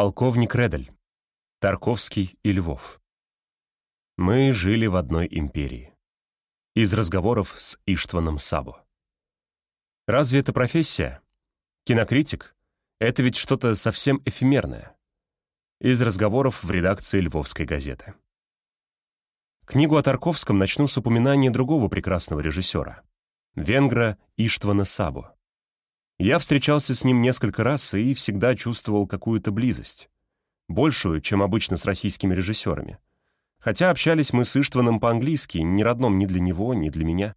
Полковник Редель. Тарковский и Львов. Мы жили в одной империи. Из разговоров с Иштваном Сабо. Разве это профессия? Кинокритик? Это ведь что-то совсем эфемерное. Из разговоров в редакции Львовской газеты. Книгу о Тарковском начну с упоминания другого прекрасного режиссера — венгра Иштвана Сабо. Я встречался с ним несколько раз и всегда чувствовал какую-то близость. Большую, чем обычно с российскими режиссерами. Хотя общались мы с Иштваном по-английски, не родном ни для него, ни для меня.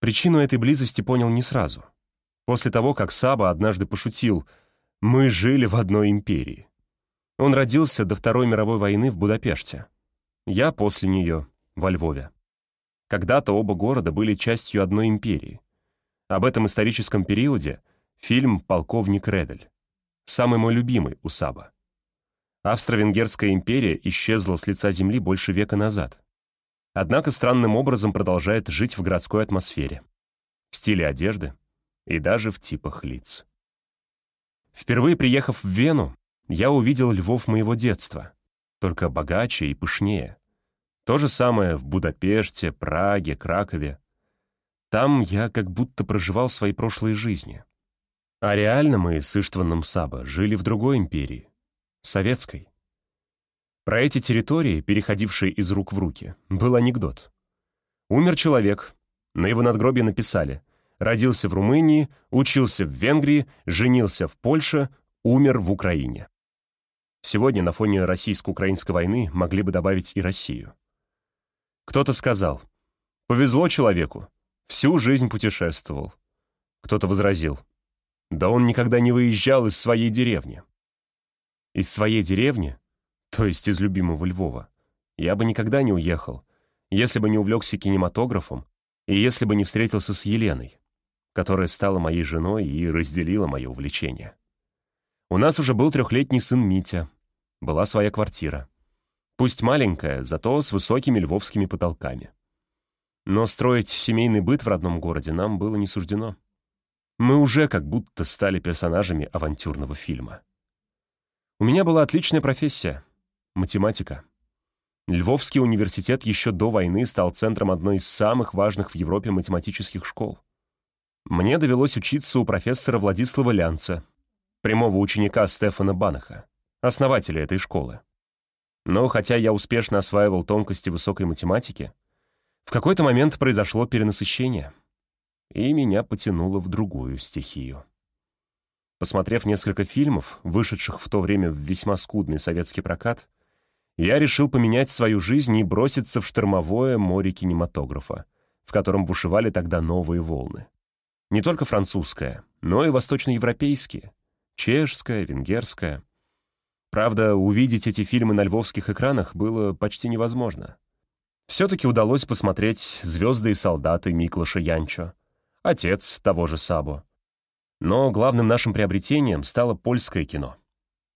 Причину этой близости понял не сразу. После того, как Саба однажды пошутил «Мы жили в одной империи». Он родился до Второй мировой войны в Будапеште. Я после нее — во Львове. Когда-то оба города были частью одной империи. Об этом историческом периоде Фильм «Полковник Редель». Самый мой любимый у Саба. Австро-Венгерская империя исчезла с лица земли больше века назад. Однако странным образом продолжает жить в городской атмосфере, в стиле одежды и даже в типах лиц. Впервые приехав в Вену, я увидел львов моего детства, только богаче и пышнее. То же самое в Будапеште, Праге, Кракове. Там я как будто проживал свои прошлые жизни — а реально мы с Иштваном Саба жили в другой империи, советской. Про эти территории, переходившие из рук в руки, был анекдот. Умер человек, на его надгробие написали «Родился в Румынии, учился в Венгрии, женился в Польше, умер в Украине». Сегодня на фоне российско-украинской войны могли бы добавить и Россию. Кто-то сказал «Повезло человеку, всю жизнь путешествовал». Кто-то возразил да он никогда не выезжал из своей деревни. Из своей деревни, то есть из любимого Львова, я бы никогда не уехал, если бы не увлекся кинематографом и если бы не встретился с Еленой, которая стала моей женой и разделила мое увлечение. У нас уже был трехлетний сын Митя, была своя квартира. Пусть маленькая, зато с высокими львовскими потолками. Но строить семейный быт в родном городе нам было не суждено. Мы уже как будто стали персонажами авантюрного фильма. У меня была отличная профессия — математика. Львовский университет еще до войны стал центром одной из самых важных в Европе математических школ. Мне довелось учиться у профессора Владислава Лянца, прямого ученика Стефана Банаха, основателя этой школы. Но хотя я успешно осваивал тонкости высокой математики, в какой-то момент произошло перенасыщение — и меня потянуло в другую стихию. Посмотрев несколько фильмов, вышедших в то время в весьма скудный советский прокат, я решил поменять свою жизнь и броситься в штормовое море кинематографа, в котором бушевали тогда новые волны. Не только французская, но и восточноевропейские, чешская, венгерская. Правда, увидеть эти фильмы на львовских экранах было почти невозможно. Все-таки удалось посмотреть «Звезды и солдаты» Миклаша Янчо, отец того же Сабо. Но главным нашим приобретением стало польское кино.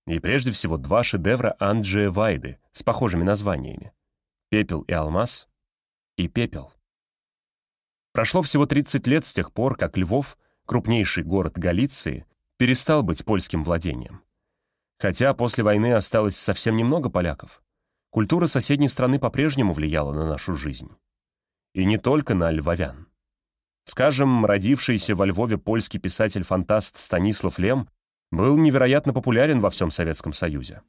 И прежде всего два шедевра Анджея Вайды с похожими названиями «Пепел и алмаз» и «Пепел». Прошло всего 30 лет с тех пор, как Львов, крупнейший город Галиции, перестал быть польским владением. Хотя после войны осталось совсем немного поляков, культура соседней страны по-прежнему влияла на нашу жизнь. И не только на львовян. Скажем, родившийся во Львове польский писатель-фантаст Станислав Лем был невероятно популярен во всем Советском Союзе.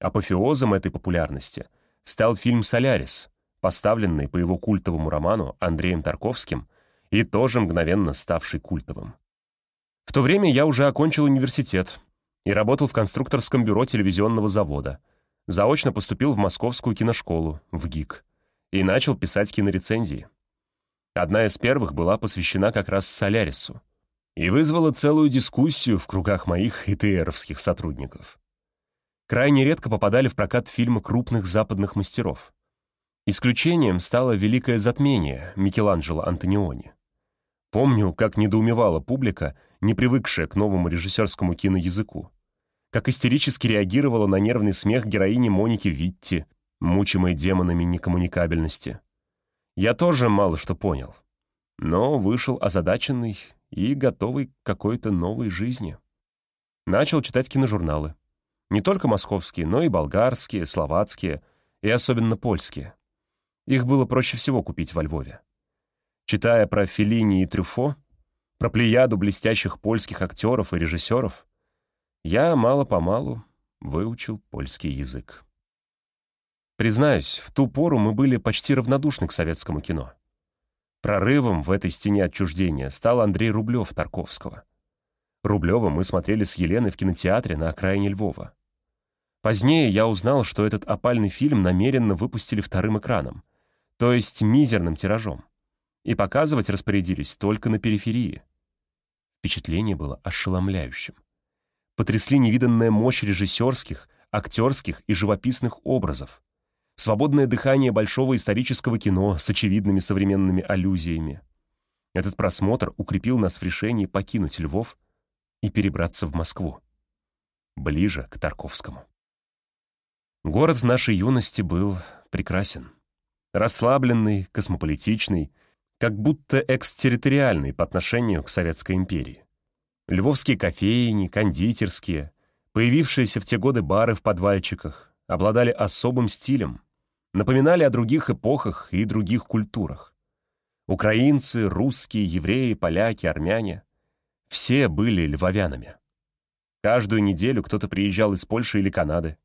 Апофеозом этой популярности стал фильм «Солярис», поставленный по его культовому роману Андреем Тарковским и тоже мгновенно ставший культовым. В то время я уже окончил университет и работал в конструкторском бюро телевизионного завода, заочно поступил в Московскую киношколу, в ГИК, и начал писать кинорецензии. Одна из первых была посвящена как раз Солярису и вызвала целую дискуссию в кругах моих ИТРовских сотрудников. Крайне редко попадали в прокат фильмы крупных западных мастеров. Исключением стало «Великое затмение» Микеланджело Антониони. Помню, как недоумевала публика, не привыкшая к новому режиссерскому киноязыку. Как истерически реагировала на нервный смех героини Моники Витти, мучимой демонами некоммуникабельности. Я тоже мало что понял, но вышел озадаченный и готовый к какой-то новой жизни. Начал читать киножурналы. Не только московские, но и болгарские, словацкие и особенно польские. Их было проще всего купить во Львове. Читая про Феллини и Трюфо, про плеяду блестящих польских актеров и режиссеров, я мало-помалу выучил польский язык. Признаюсь, в ту пору мы были почти равнодушны к советскому кино. Прорывом в этой стене отчуждения стал Андрей Рублев Тарковского. Рублева мы смотрели с Еленой в кинотеатре на окраине Львова. Позднее я узнал, что этот опальный фильм намеренно выпустили вторым экраном, то есть мизерным тиражом, и показывать распорядились только на периферии. Впечатление было ошеломляющим. Потрясли невиданная мощь режиссерских, актерских и живописных образов, свободное дыхание большого исторического кино с очевидными современными аллюзиями. Этот просмотр укрепил нас в решении покинуть Львов и перебраться в Москву, ближе к Тарковскому. Город нашей юности был прекрасен. Расслабленный, космополитичный, как будто экстерриториальный по отношению к Советской империи. Львовские кофейни, кондитерские, появившиеся в те годы бары в подвальчиках, обладали особым стилем, напоминали о других эпохах и других культурах. Украинцы, русские, евреи, поляки, армяне — все были львовянами. Каждую неделю кто-то приезжал из Польши или Канады,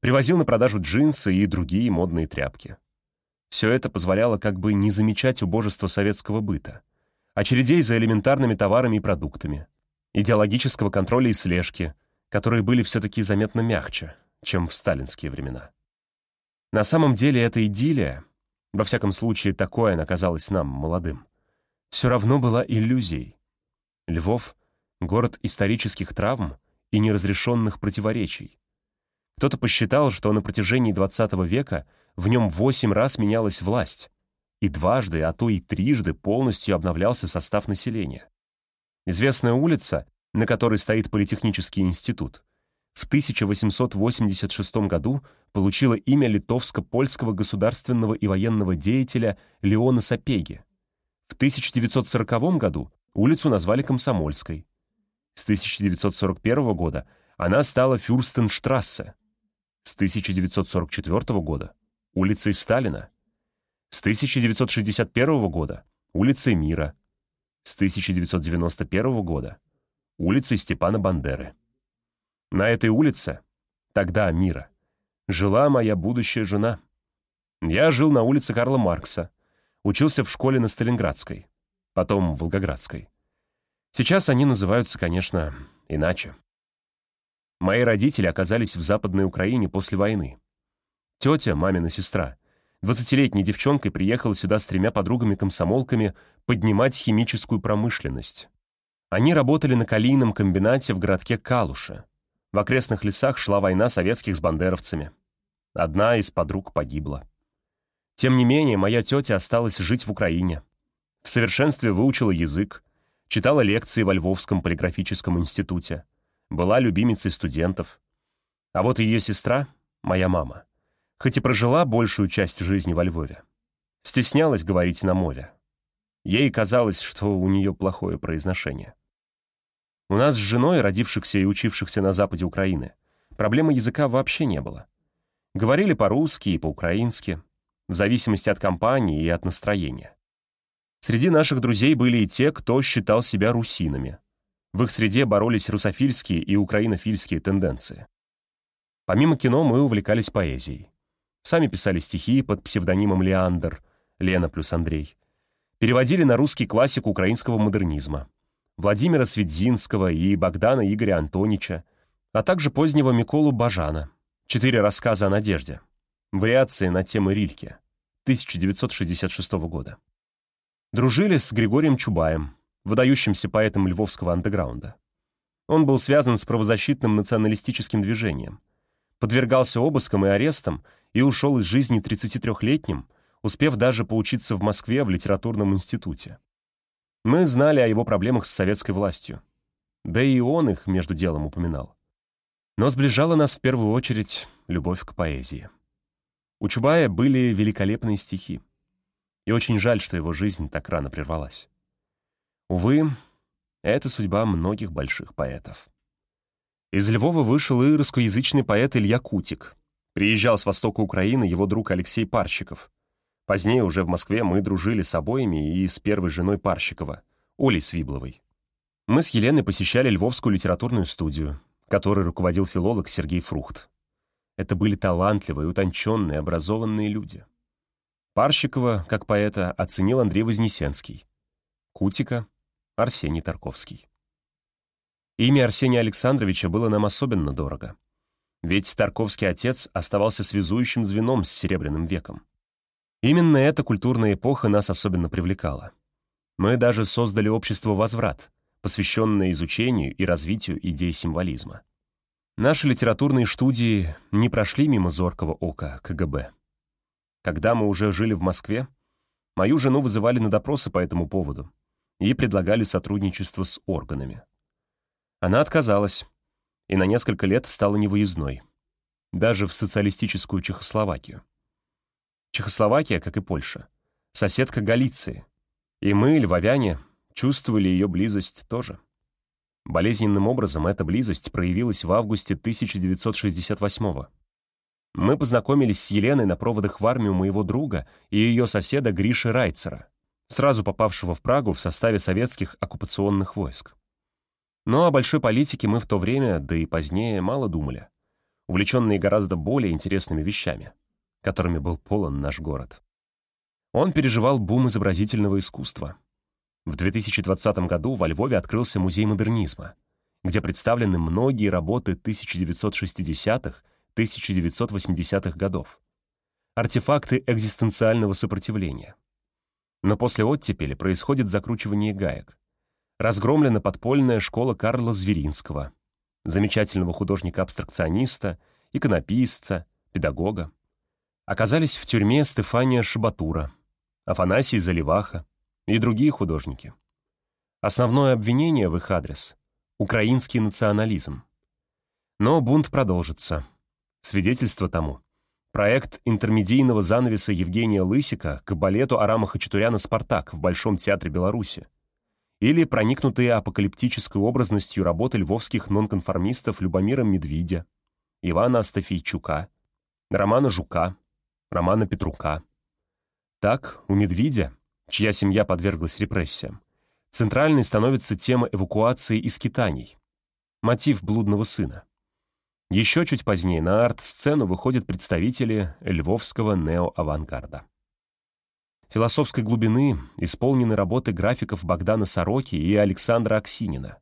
привозил на продажу джинсы и другие модные тряпки. Все это позволяло как бы не замечать убожества советского быта, очередей за элементарными товарами и продуктами, идеологического контроля и слежки, которые были все-таки заметно мягче, чем в сталинские времена. На самом деле эта идиллия, во всяком случае такое она казалась нам, молодым, все равно была иллюзией. Львов — город исторических травм и неразрешенных противоречий. Кто-то посчитал, что на протяжении XX века в нем восемь раз менялась власть, и дважды, а то и трижды полностью обновлялся состав населения. Известная улица, на которой стоит Политехнический институт, в 1886 году получила имя литовско-польского государственного и военного деятеля Леона Сапеги. В 1940 году улицу назвали Комсомольской. С 1941 года она стала Фюрстенштрассе. С 1944 года — улицей Сталина. С 1961 года — улицей Мира. С 1991 года — улицей Степана Бандеры. На этой улице, тогда мира, жила моя будущая жена. Я жил на улице Карла Маркса, учился в школе на Сталинградской, потом в Волгоградской. Сейчас они называются, конечно, иначе. Мои родители оказались в Западной Украине после войны. Тетя, мамина сестра, двадцатилетней девчонкой приехала сюда с тремя подругами-комсомолками поднимать химическую промышленность. Они работали на калийном комбинате в городке Калуша. В окрестных лесах шла война советских с бандеровцами. Одна из подруг погибла. Тем не менее, моя тетя осталась жить в Украине. В совершенстве выучила язык, читала лекции во Львовском полиграфическом институте, была любимицей студентов. А вот ее сестра, моя мама, хоть и прожила большую часть жизни во Львове, стеснялась говорить на море. Ей казалось, что у нее плохое произношение. У нас с женой, родившихся и учившихся на западе Украины, проблемы языка вообще не было. Говорили по-русски и по-украински, в зависимости от компании и от настроения. Среди наших друзей были и те, кто считал себя русинами. В их среде боролись русофильские и украинофильские тенденции. Помимо кино мы увлекались поэзией. Сами писали стихи под псевдонимом Леандр, Лена плюс Андрей. Переводили на русский классик украинского модернизма, Владимира Свидзинского и Богдана Игоря Антонича, а также позднего Миколу Бажана. Четыре рассказа о надежде. Вариации на темы Рильке. 1966 года. Дружили с Григорием Чубаем, выдающимся поэтом львовского андеграунда. Он был связан с правозащитным националистическим движением. Подвергался обыскам и арестам и ушел из жизни 33-летним, успев даже поучиться в Москве в литературном институте. Мы знали о его проблемах с советской властью. Да и он их между делом упоминал. Но сближала нас в первую очередь любовь к поэзии. У Чубая были великолепные стихи. И очень жаль, что его жизнь так рано прервалась. Увы, это судьба многих больших поэтов. Из Львова вышел и русскоязычный поэт Илья Кутик. Приезжал с востока Украины его друг Алексей Парщиков. Позднее уже в Москве мы дружили с обоими и с первой женой Парщикова, Олей Свибловой. Мы с Еленой посещали Львовскую литературную студию, которой руководил филолог Сергей Фрухт. Это были талантливые, утонченные, образованные люди. Парщикова, как поэта, оценил Андрей Вознесенский. Кутика — Арсений Тарковский. Имя Арсения Александровича было нам особенно дорого. Ведь Тарковский отец оставался связующим звеном с Серебряным веком. Именно эта культурная эпоха нас особенно привлекала. Мы даже создали общество «Возврат», посвященное изучению и развитию идей символизма. Наши литературные студии не прошли мимо зоркого ока КГБ. Когда мы уже жили в Москве, мою жену вызывали на допросы по этому поводу и предлагали сотрудничество с органами. Она отказалась и на несколько лет стала невыездной, даже в социалистическую Чехословакию. Чехословакия, как и Польша, соседка Галиции, и мы, львовяне, чувствовали ее близость тоже. Болезненным образом эта близость проявилась в августе 1968 -го. Мы познакомились с Еленой на проводах в армию моего друга и ее соседа Гриши Райцера, сразу попавшего в Прагу в составе советских оккупационных войск. Но о большой политике мы в то время, да и позднее, мало думали, увлеченные гораздо более интересными вещами, которыми был полон наш город. Он переживал бум изобразительного искусства. В 2020 году во Львове открылся музей модернизма, где представлены многие работы 1960-х, 1980-х годов. Артефакты экзистенциального сопротивления. Но после оттепели происходит закручивание гаек разгромлена подпольная школа Карла Зверинского, замечательного художника-абстракциониста, иконописца, педагога. Оказались в тюрьме Стефания Шабатура, Афанасий Заливаха и другие художники. Основное обвинение в их адрес — украинский национализм. Но бунт продолжится. Свидетельство тому — проект интермедийного занавеса Евгения Лысика к балету Арама Хачатуряна «Спартак» в Большом театре Беларуси, или проникнутые апокалиптической образностью работы львовских нонконформистов Любомира Медведя, Ивана Астафейчука, Романа Жука, Романа Петрука. Так, у Медведя, чья семья подверглась репрессиям, центральной становится тема эвакуации из скитаний, мотив блудного сына. Еще чуть позднее на арт-сцену выходят представители львовского неоавангарда философской глубины исполнены работы графиков Богдана Сороки и Александра Аксинина.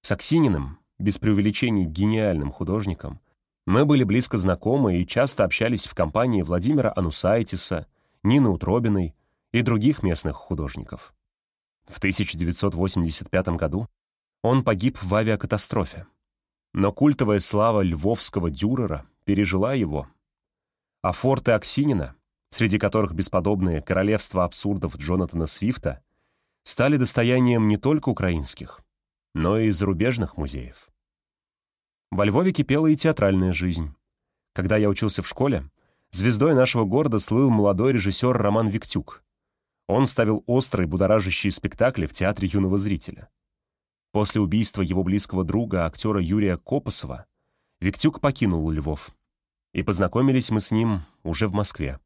С Аксининым, без преувеличений гениальным художником, мы были близко знакомы и часто общались в компании Владимира Анусайтиса, Нины Утробиной и других местных художников. В 1985 году он погиб в авиакатастрофе. Но культовая слава львовского дюрера пережила его. А форты Аксинина среди которых бесподобные королевства абсурдов Джонатана Свифта, стали достоянием не только украинских, но и зарубежных музеев. Во Львове кипела и театральная жизнь. Когда я учился в школе, звездой нашего города слыл молодой режиссер Роман Виктюк. Он ставил острые, будоражащие спектакли в театре юного зрителя. После убийства его близкого друга, актера Юрия Копосова, Виктюк покинул Львов. И познакомились мы с ним уже в Москве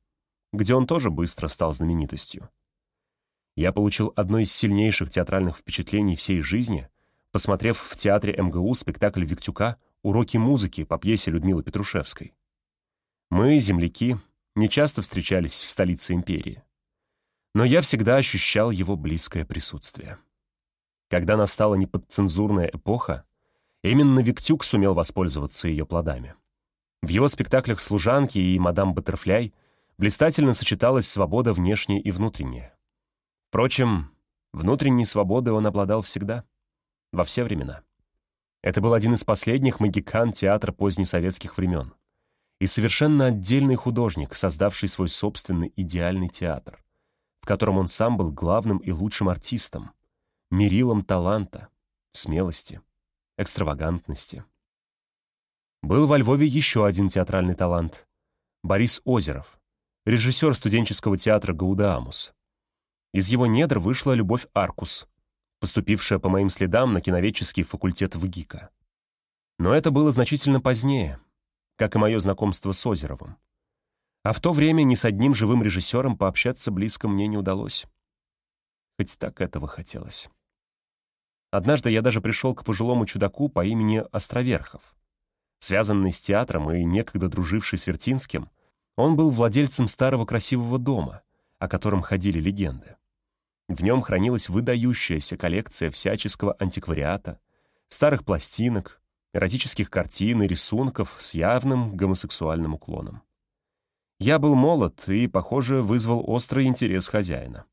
где он тоже быстро стал знаменитостью. Я получил одно из сильнейших театральных впечатлений всей жизни, посмотрев в театре МГУ спектакль Виктюка «Уроки музыки» по пьесе Людмилы Петрушевской. Мы, земляки, не часто встречались в столице империи. Но я всегда ощущал его близкое присутствие. Когда настала неподцензурная эпоха, именно Виктюк сумел воспользоваться ее плодами. В его спектаклях «Служанки» и «Мадам Баттерфляй» блистательно сочеталась свобода внешняя и внутренняя. Впрочем, внутренней свободой он обладал всегда, во все времена. Это был один из последних магикан театра позднесоветских времен и совершенно отдельный художник, создавший свой собственный идеальный театр, в котором он сам был главным и лучшим артистом, мерилом таланта, смелости, экстравагантности. Был во Львове еще один театральный талант — Борис Озеров, режиссер студенческого театра Гаудамус. Из его недр вышла Любовь Аркус, поступившая по моим следам на киноведческий факультет ВГИКа. Но это было значительно позднее, как и мое знакомство с Озеровым. А в то время ни с одним живым режиссером пообщаться близко мне не удалось. Хоть так этого хотелось. Однажды я даже пришел к пожилому чудаку по имени Островерхов. Связанный с театром и некогда друживший с Вертинским, он был владельцем старого красивого дома, о котором ходили легенды. В нем хранилась выдающаяся коллекция всяческого антиквариата, старых пластинок, эротических картин и рисунков с явным гомосексуальным уклоном. Я был молод и, похоже, вызвал острый интерес хозяина.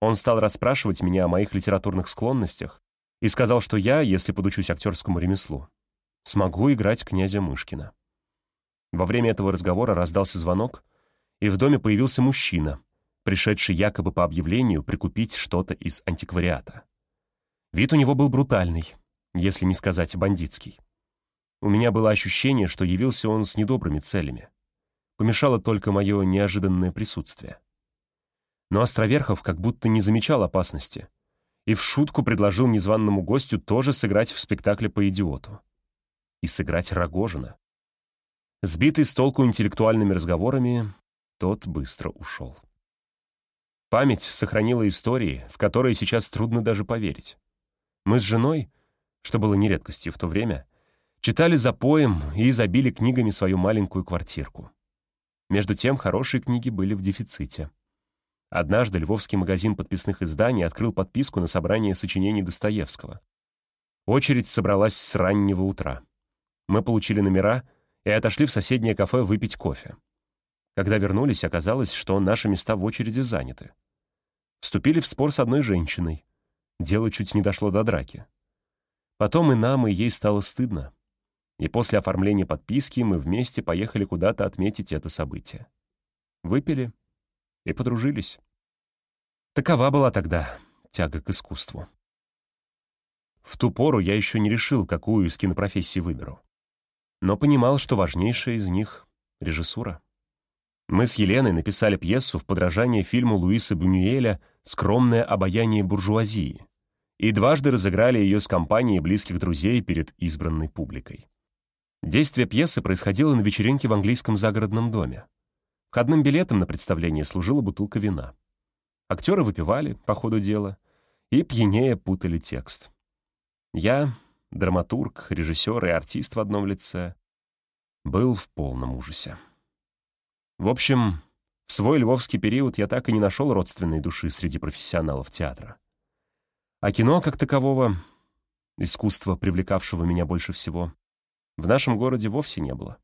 Он стал расспрашивать меня о моих литературных склонностях и сказал, что я, если подучусь актерскому ремеслу, смогу играть князя Мышкина. Во время этого разговора раздался звонок, и в доме появился мужчина, пришедший якобы по объявлению прикупить что-то из антиквариата. Вид у него был брутальный, если не сказать бандитский. У меня было ощущение, что явился он с недобрыми целями. Помешало только мое неожиданное присутствие. Но Островерхов как будто не замечал опасности — и в шутку предложил незваному гостю тоже сыграть в спектакле по идиоту. И сыграть Рогожина. Сбитый с толку интеллектуальными разговорами, тот быстро ушел. Память сохранила истории, в которые сейчас трудно даже поверить. Мы с женой, что было не редкостью в то время, читали за поем и забили книгами свою маленькую квартирку. Между тем, хорошие книги были в дефиците. Однажды Львовский магазин подписных изданий открыл подписку на собрание сочинений Достоевского. Очередь собралась с раннего утра. Мы получили номера и отошли в соседнее кафе выпить кофе. Когда вернулись, оказалось, что наши места в очереди заняты. Вступили в спор с одной женщиной. Дело чуть не дошло до драки. Потом и нам, и ей стало стыдно. И после оформления подписки мы вместе поехали куда-то отметить это событие. Выпили и подружились. Такова была тогда тяга к искусству. В ту пору я еще не решил, какую из кинопрофессий выберу. Но понимал, что важнейшая из них — режиссура. Мы с Еленой написали пьесу в подражание фильму Луиса Бунюэля «Скромное обаяние буржуазии» и дважды разыграли ее с компанией близких друзей перед избранной публикой. Действие пьесы происходило на вечеринке в английском загородном доме. Входным билетом на представление служила бутылка вина. Актеры выпивали по ходу дела и пьянее путали текст. Я, драматург, режиссер и артист в одном лице, был в полном ужасе. В общем, свой львовский период я так и не нашел родственной души среди профессионалов театра. А кино, как такового, искусство, привлекавшего меня больше всего, в нашем городе вовсе не было.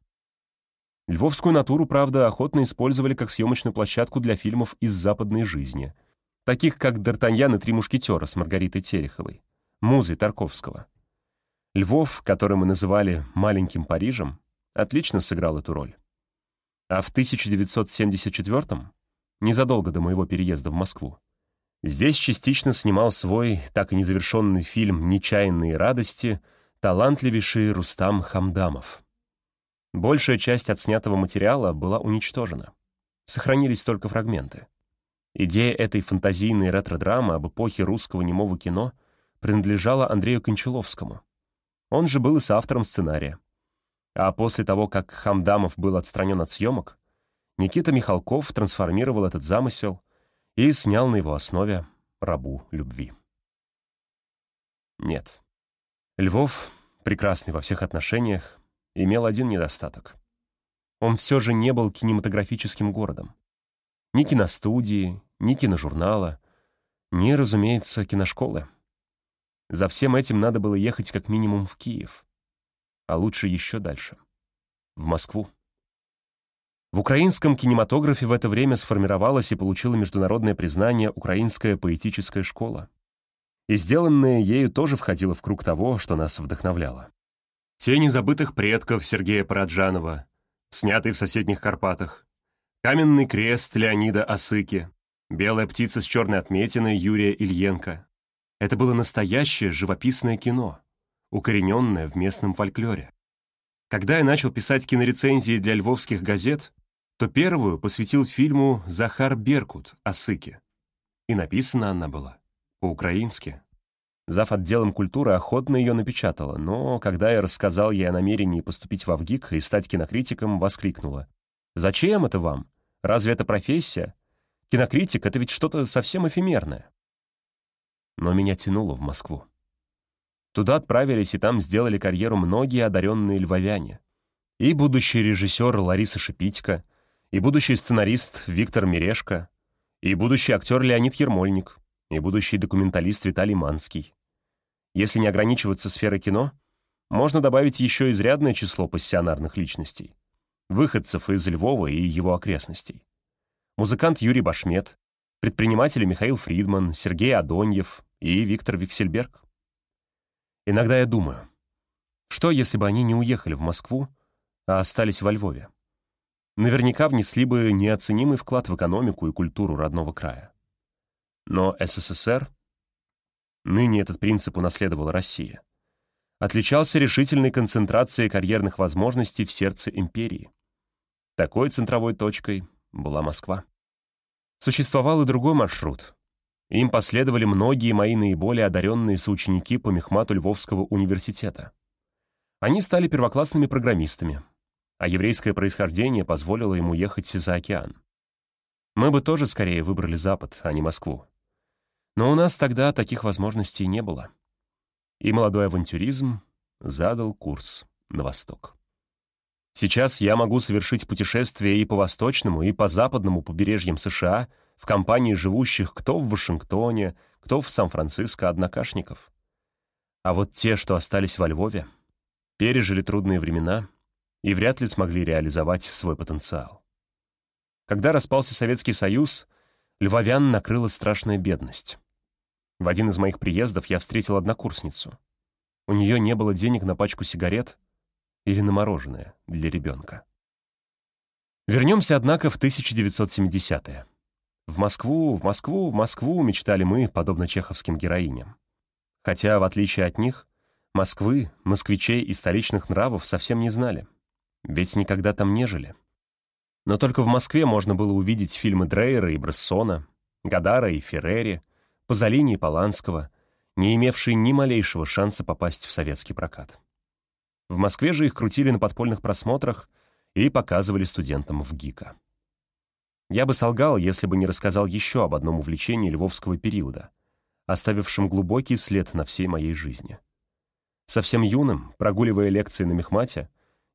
Львовскую натуру, правда, охотно использовали как съемочную площадку для фильмов из западной жизни, таких как «Д'Артаньян и три мушкетера» с Маргаритой Тереховой, «Музы» Тарковского. Львов, который мы называли «маленьким Парижем», отлично сыграл эту роль. А в 1974-м, незадолго до моего переезда в Москву, здесь частично снимал свой так и незавершенный фильм «Нечаянные радости» талантливейший Рустам Хамдамов. Большая часть отснятого материала была уничтожена. Сохранились только фрагменты. Идея этой фантазийной ретро-драмы об эпохе русского немого кино принадлежала Андрею Кончаловскому. Он же был и соавтором сценария. А после того, как Хамдамов был отстранен от съемок, Никита Михалков трансформировал этот замысел и снял на его основе «Рабу любви». Нет. Львов, прекрасный во всех отношениях, имел один недостаток. Он все же не был кинематографическим городом. Ни киностудии, ни киножурнала, ни, разумеется, киношколы. За всем этим надо было ехать как минимум в Киев, а лучше еще дальше, в Москву. В украинском кинематографе в это время сформировалась и получила международное признание Украинская поэтическая школа. И сделанное ею тоже входило в круг того, что нас вдохновляло. Тени забытых предков Сергея Параджанова, снятый в соседних Карпатах, каменный крест Леонида Осыки, белая птица с черной отметиной Юрия Ильенко. Это было настоящее живописное кино, укорененное в местном фольклоре. Когда я начал писать кинорецензии для львовских газет, то первую посвятил фильму «Захар Беркут» Осыки. И написана она была по-украински. Зав. отделом культуры охотно ее напечатала, но когда я рассказал ей о намерении поступить в ВГИК и стать кинокритиком, воскликнула. «Зачем это вам? Разве это профессия? Кинокритик — это ведь что-то совсем эфемерное». Но меня тянуло в Москву. Туда отправились и там сделали карьеру многие одаренные львовяне. И будущий режиссер Лариса Шипитько, и будущий сценарист Виктор Мирешко, и будущий актер Леонид Ермольник, и будущий документалист Виталий Манский. Если не ограничиваться сферой кино, можно добавить еще изрядное число пассионарных личностей, выходцев из Львова и его окрестностей. Музыкант Юрий Башмет, предприниматели Михаил Фридман, Сергей Адоньев и Виктор Виксельберг. Иногда я думаю, что если бы они не уехали в Москву, а остались во Львове? Наверняка внесли бы неоценимый вклад в экономику и культуру родного края. Но СССР ныне этот принцип унаследовала Россия, отличался решительной концентрацией карьерных возможностей в сердце империи. Такой центровой точкой была Москва. Существовал и другой маршрут. Им последовали многие мои наиболее одаренные соученики по мехмату Львовского университета. Они стали первоклассными программистами, а еврейское происхождение позволило ему ехать за океан. Мы бы тоже скорее выбрали Запад, а не Москву. Но у нас тогда таких возможностей не было. И молодой авантюризм задал курс на восток. Сейчас я могу совершить путешествие и по восточному, и по западному побережьям США в компании живущих кто в Вашингтоне, кто в Сан-Франциско однокашников. А вот те, что остались во Львове, пережили трудные времена и вряд ли смогли реализовать свой потенциал. Когда распался Советский Союз, львовян накрыла страшная бедность. В один из моих приездов я встретил однокурсницу. У нее не было денег на пачку сигарет или на мороженое для ребенка. Вернемся, однако, в 1970-е. В Москву, в Москву, в Москву мечтали мы, подобно чеховским героиням. Хотя, в отличие от них, Москвы, москвичей и столичных нравов совсем не знали. Ведь никогда там не жили. Но только в Москве можно было увидеть фильмы Дрейера и Брессона, Гадара и Феррери, Пазолини и Поланского, не имевшие ни малейшего шанса попасть в советский прокат. В Москве же их крутили на подпольных просмотрах и показывали студентам в ГИКа. Я бы солгал, если бы не рассказал еще об одном увлечении львовского периода, оставившем глубокий след на всей моей жизни. Совсем юным, прогуливая лекции на Мехмате,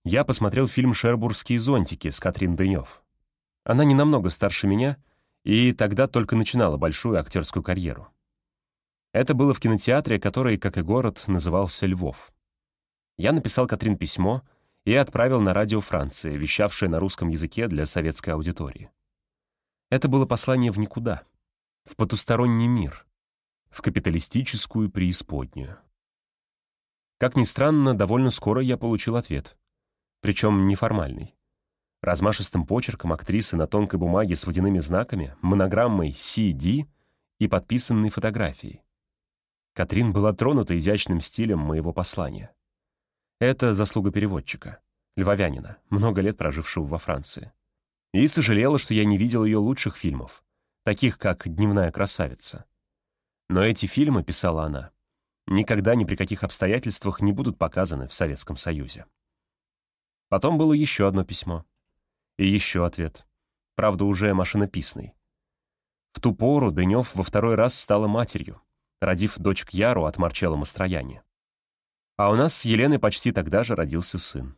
я посмотрел фильм «Шербургские зонтики» с Катрин Дынев. Она не намного старше меня — и тогда только начинала большую актерскую карьеру. Это было в кинотеатре, который, как и город, назывался Львов. Я написал Катрин письмо и отправил на радио Франции, вещавшее на русском языке для советской аудитории. Это было послание в никуда, в потусторонний мир, в капиталистическую преисподнюю. Как ни странно, довольно скоро я получил ответ, причем неформальный размашистым почерком актрисы на тонкой бумаге с водяными знаками, монограммой CD и подписанной фотографией. Катрин была тронута изящным стилем моего послания. Это заслуга переводчика, львовянина, много лет прожившего во Франции. И сожалела, что я не видел ее лучших фильмов, таких как «Дневная красавица». Но эти фильмы, писала она, никогда ни при каких обстоятельствах не будут показаны в Советском Союзе. Потом было еще одно письмо. И еще ответ. Правда, уже машинописный. В ту пору Дынев во второй раз стала матерью, родив дочь Кьяру от Марчелла Мастрояни. А у нас с Еленой почти тогда же родился сын.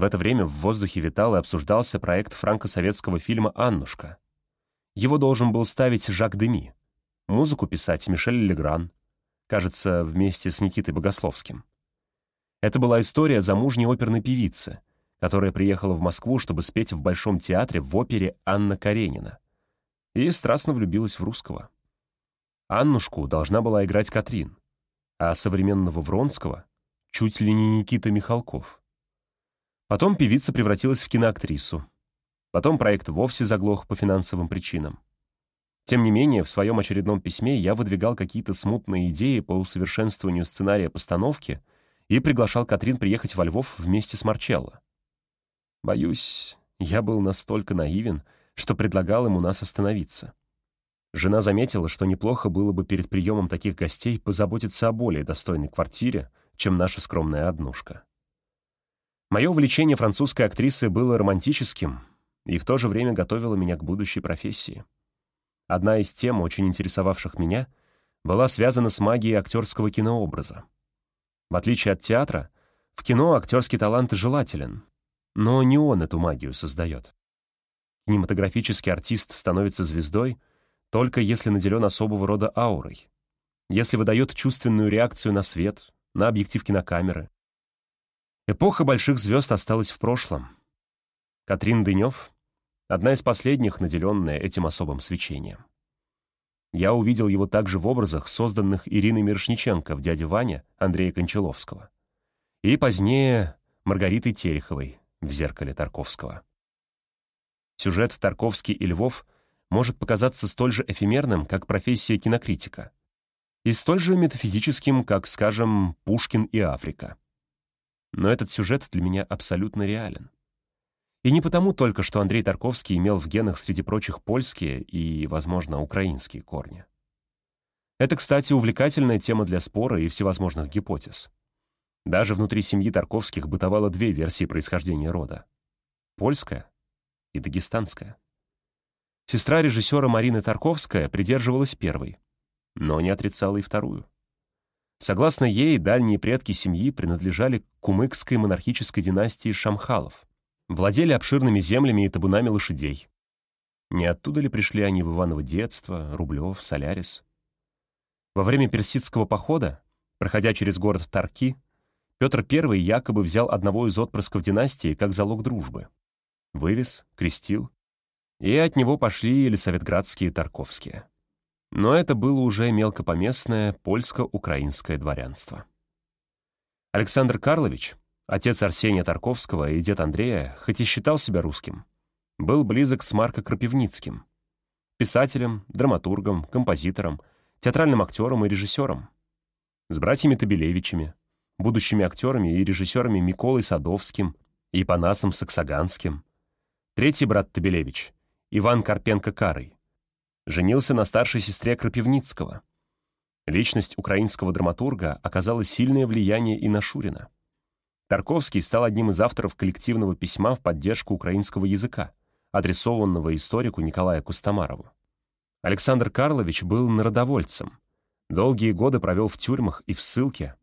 В это время в воздухе витал и обсуждался проект франко-советского фильма «Аннушка». Его должен был ставить Жак Деми, музыку писать Мишель Легран, кажется, вместе с Никитой Богословским. Это была история замужней оперной певицы, которая приехала в Москву, чтобы спеть в Большом театре в опере «Анна Каренина». И страстно влюбилась в русского. Аннушку должна была играть Катрин, а современного Вронского — чуть ли не Никита Михалков. Потом певица превратилась в киноактрису. Потом проект вовсе заглох по финансовым причинам. Тем не менее, в своем очередном письме я выдвигал какие-то смутные идеи по усовершенствованию сценария постановки и приглашал Катрин приехать во Львов вместе с Марчелло. Боюсь, я был настолько наивен, что предлагал ему нас остановиться. Жена заметила, что неплохо было бы перед приемом таких гостей позаботиться о более достойной квартире, чем наша скромная однушка. Мое увлечение французской актрисы было романтическим и в то же время готовило меня к будущей профессии. Одна из тем, очень интересовавших меня, была связана с магией актерского кинообраза. В отличие от театра, в кино актерский талант желателен, но не он эту магию создает. Кинематографический артист становится звездой только если наделен особого рода аурой, если выдает чувственную реакцию на свет, на объектив кинокамеры. Эпоха больших звезд осталась в прошлом. Катрин Дынев — одна из последних, наделенная этим особым свечением. Я увидел его также в образах, созданных Ириной Мирошниченко в «Дяде Ване» Андрея Кончаловского и позднее Маргаритой Тереховой в «Зеркале Тарковского». Сюжет Тарковский и Львов может показаться столь же эфемерным, как профессия кинокритика, и столь же метафизическим, как, скажем, Пушкин и Африка. Но этот сюжет для меня абсолютно реален. И не потому только, что Андрей Тарковский имел в генах среди прочих польские и, возможно, украинские корни. Это, кстати, увлекательная тема для спора и всевозможных гипотез. Даже внутри семьи Тарковских бытовало две версии происхождения рода. Польская и дагестанская. Сестра режиссера Марина Тарковская придерживалась первой, но не отрицала и вторую. Согласно ей, дальние предки семьи принадлежали к кумыкской монархической династии Шамхалов, владели обширными землями и табунами лошадей. Не оттуда ли пришли они в Иваново детство, Рублев, Солярис? Во время персидского похода, проходя через город Тарки, Петр I якобы взял одного из отпрысков династии как залог дружбы — вывез, крестил, и от него пошли Елисаветградские Тарковские. Но это было уже мелкопоместное польско-украинское дворянство. Александр Карлович, отец Арсения Тарковского и дед Андрея, хоть и считал себя русским, был близок с Марко Крапивницким, писателем, драматургом, композитором, театральным актером и режиссером, с братьями Табелевичами, будущими актерами и режиссерами Миколой Садовским и Панасом Саксаганским, Третий брат Табелевич, Иван Карпенко-Карый, женился на старшей сестре Крапивницкого. Личность украинского драматурга оказала сильное влияние и на Шурина. Тарковский стал одним из авторов коллективного письма в поддержку украинского языка, адресованного историку Николаю Кустомарову. Александр Карлович был народовольцем, долгие годы провел в тюрьмах и в ссылке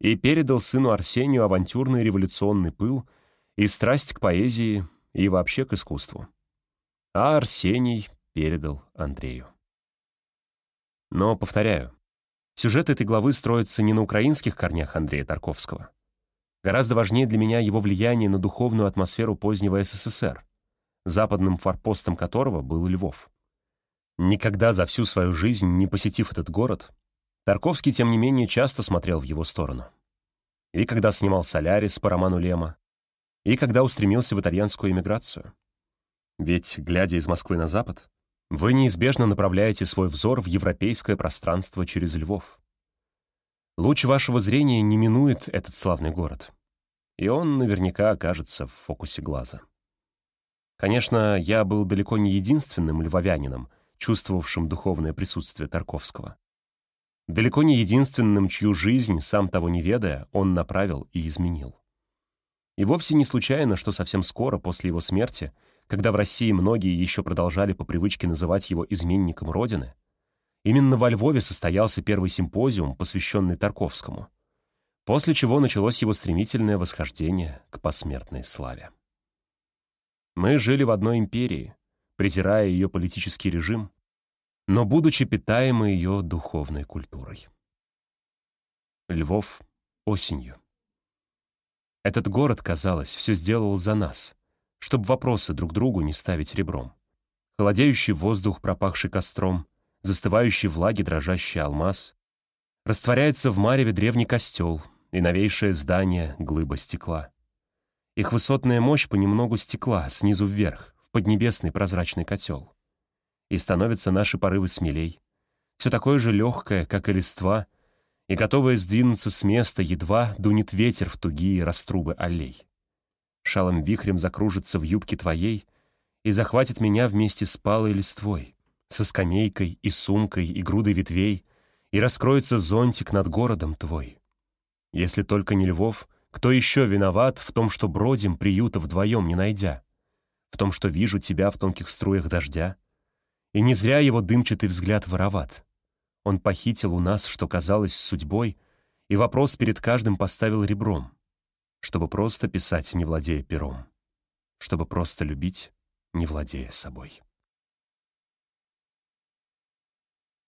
и передал сыну Арсению авантюрный революционный пыл и страсть к поэзии и вообще к искусству. А Арсений передал Андрею. Но, повторяю, сюжет этой главы строится не на украинских корнях Андрея Тарковского. Гораздо важнее для меня его влияние на духовную атмосферу позднего СССР, западным форпостом которого был Львов. Никогда за всю свою жизнь не посетив этот город, Тарковский, тем не менее, часто смотрел в его сторону. И когда снимал «Солярис» по роману Лема, и когда устремился в итальянскую эмиграцию. Ведь, глядя из Москвы на запад, вы неизбежно направляете свой взор в европейское пространство через Львов. Луч вашего зрения не минует этот славный город, и он наверняка окажется в фокусе глаза. Конечно, я был далеко не единственным львовянином, чувствовавшим духовное присутствие Тарковского. Далеко не единственным, чью жизнь, сам того не ведая, он направил и изменил. И вовсе не случайно, что совсем скоро после его смерти, когда в России многие еще продолжали по привычке называть его изменником Родины, именно во Львове состоялся первый симпозиум, посвященный Тарковскому, после чего началось его стремительное восхождение к посмертной славе. Мы жили в одной империи, презирая ее политический режим, но будучи питаемы ее духовной культурой. Львов осенью. Этот город, казалось, все сделал за нас, чтобы вопросы друг другу не ставить ребром. Холодеющий воздух, пропахший костром, застывающий влаги дрожащий алмаз. Растворяется в мареве древний костел и новейшее здание — глыба стекла. Их высотная мощь понемногу стекла, снизу вверх, в поднебесный прозрачный котел. И становятся наши порывы смелей. Все такое же легкое, как и листва, и готовая сдвинуться с места, едва дунет ветер в тугие раструбы аллей. Шалом вихрем закружится в юбке твоей и захватит меня вместе с палой листвой, со скамейкой и сумкой и грудой ветвей, и раскроется зонтик над городом твой. Если только не Львов, кто еще виноват в том, что бродим приюта вдвоем не найдя? В том, что вижу тебя в тонких струях дождя? И не зря его дымчатый взгляд вороват. Он похитил у нас, что казалось судьбой, и вопрос перед каждым поставил ребром, чтобы просто писать, не владея пером, чтобы просто любить, не владея собой.